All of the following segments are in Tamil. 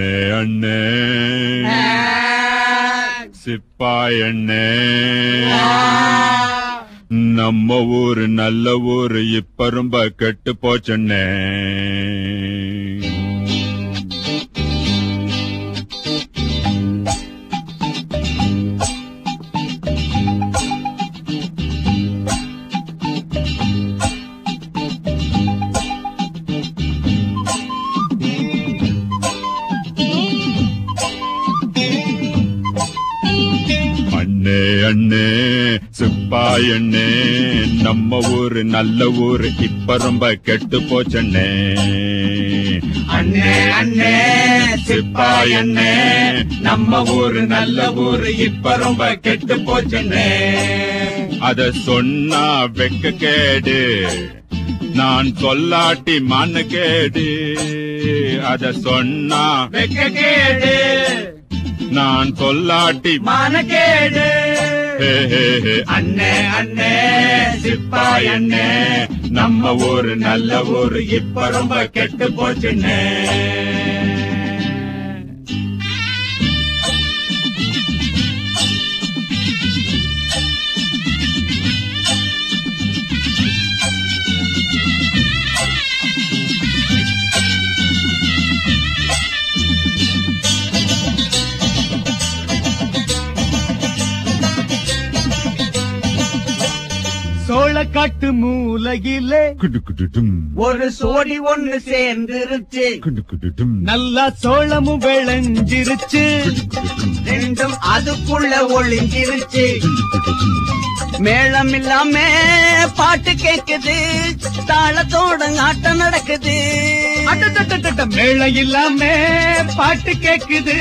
அண்ணே அண்ணே. சிப்பாயண்ணே நம்ம ஊரு நல்ல ஊரு இப்ப ரொம்ப கெட்டு போச்சண்ணே அண்ணே அண்ணே சிப்பாயண்ணே நம்ம ஊரு நல்ல ஊரு இப்ப ரொம்ப கெட்டு போச்சண்ணே அண்ணே. அண்ணே சிப்பாயண்ணே நம்ம ஊரு நல்ல ஊரு இப்ப ரொம்ப கெட்டு போச்சுண்ணே அத சொன்னா வெக்க கேடு நான் சொல்லாட்டி மான கேடு. அத சொன்னா வெக்க கேடு. நான் சொல்லாட்டி மானக்கேடு. அண்ணே அண்ணே சிப்பாயண்ணே நம்ம ஊரு நல்ல ஊரு இப்ப ரொம்ப கெட்டு போச்சுண்ணே. குடு டும், ஒரு சோடி ஒண்ணு சேர்ந்துருச்சு. நல்லா சோளமும் விளைஞ்சிருச்சு. ரெண்டும் அதுக்குள்ள ஒளிஞ்சிருச்சு. மேளம் இல்லாம பாட்டு கேக்குது. தாளத்தோட ஆட்டம் நடக்குது. மேளம் இல்லாம பாட்டு கேக்குது.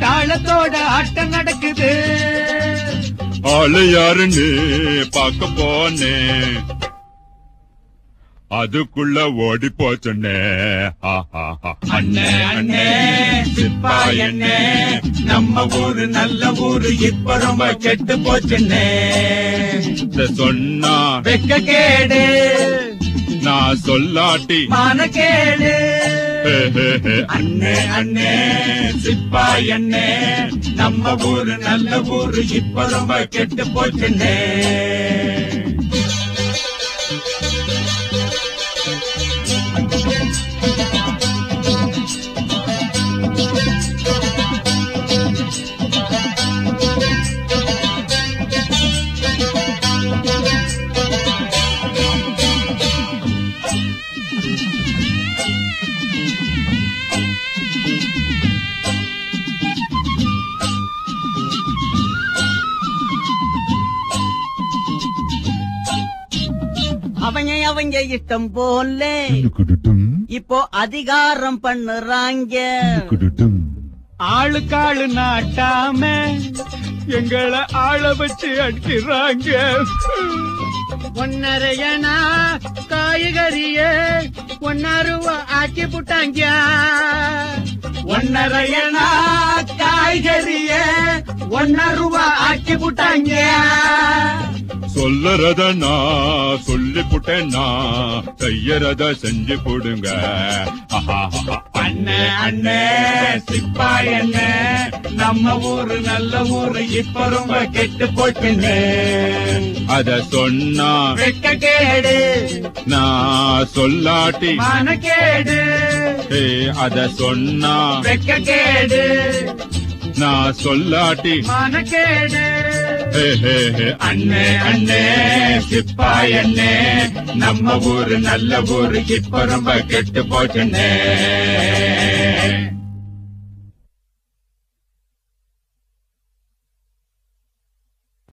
தாளத்தோட ஆட்டம் நடக்குது. ஆளு யாருன்னு பார்க்க போனேன். அதுக்குள்ள ஓடி சிப்பாயண்ணே நம்ம ஊரு நல்ல ஊரு இப்ப ரொம்ப கெட்டு இத சொன்னா வெக்க கேடு. நான் சொல்லாட்டி மானக்கேடு ஹே, அண்ணே அண்ணே சிப்பாய் அண்ணே நம்ம ஊரு நல்ல ஊரு இப்ப ரொம்ப கெட்டு போச்சுன்னே அவங்க அவங்க இஷ்டம் போல. இப்போ அதிகாரம் பண்ணுறாங்க. ஆளுக்காளு நாட்டாம எங்களை ஆள வச்சு அடிக்கிறாங்க. ஒன்னரையனா காய்கறிய ஒன்னா ரூபா ஆக்கி புட்டாங்க. ஒன்னரையனா காய்கறிய ஒன்ன ரூபா ஆக்கி புட்டாங்க. சொல்லறத நான் சொல்லி புட்டேன்னா செய்யறத செஞ்சு போடுங்க. அண்ணே அண்ணே சிப்பாய் அண்ணே நம்ம ஊரு நல்ல ஊரு இப்ப ரொம்ப கெட்டு போச்சுன்னு அத சொன்னா வெக்க கேடு. நான் சொல்லாட்டி. மானக்கேடு அத சொன்னா வெக்க கேடு. நான் சொல்லாட்டி மானக்கேடு. அண்ணே அண்ணே சிப்பாய் அண்ணே நம்ம ஊரு நல்ல ஊரு இப்ப ரொம்ப கெட்டு போச்சுண்ணே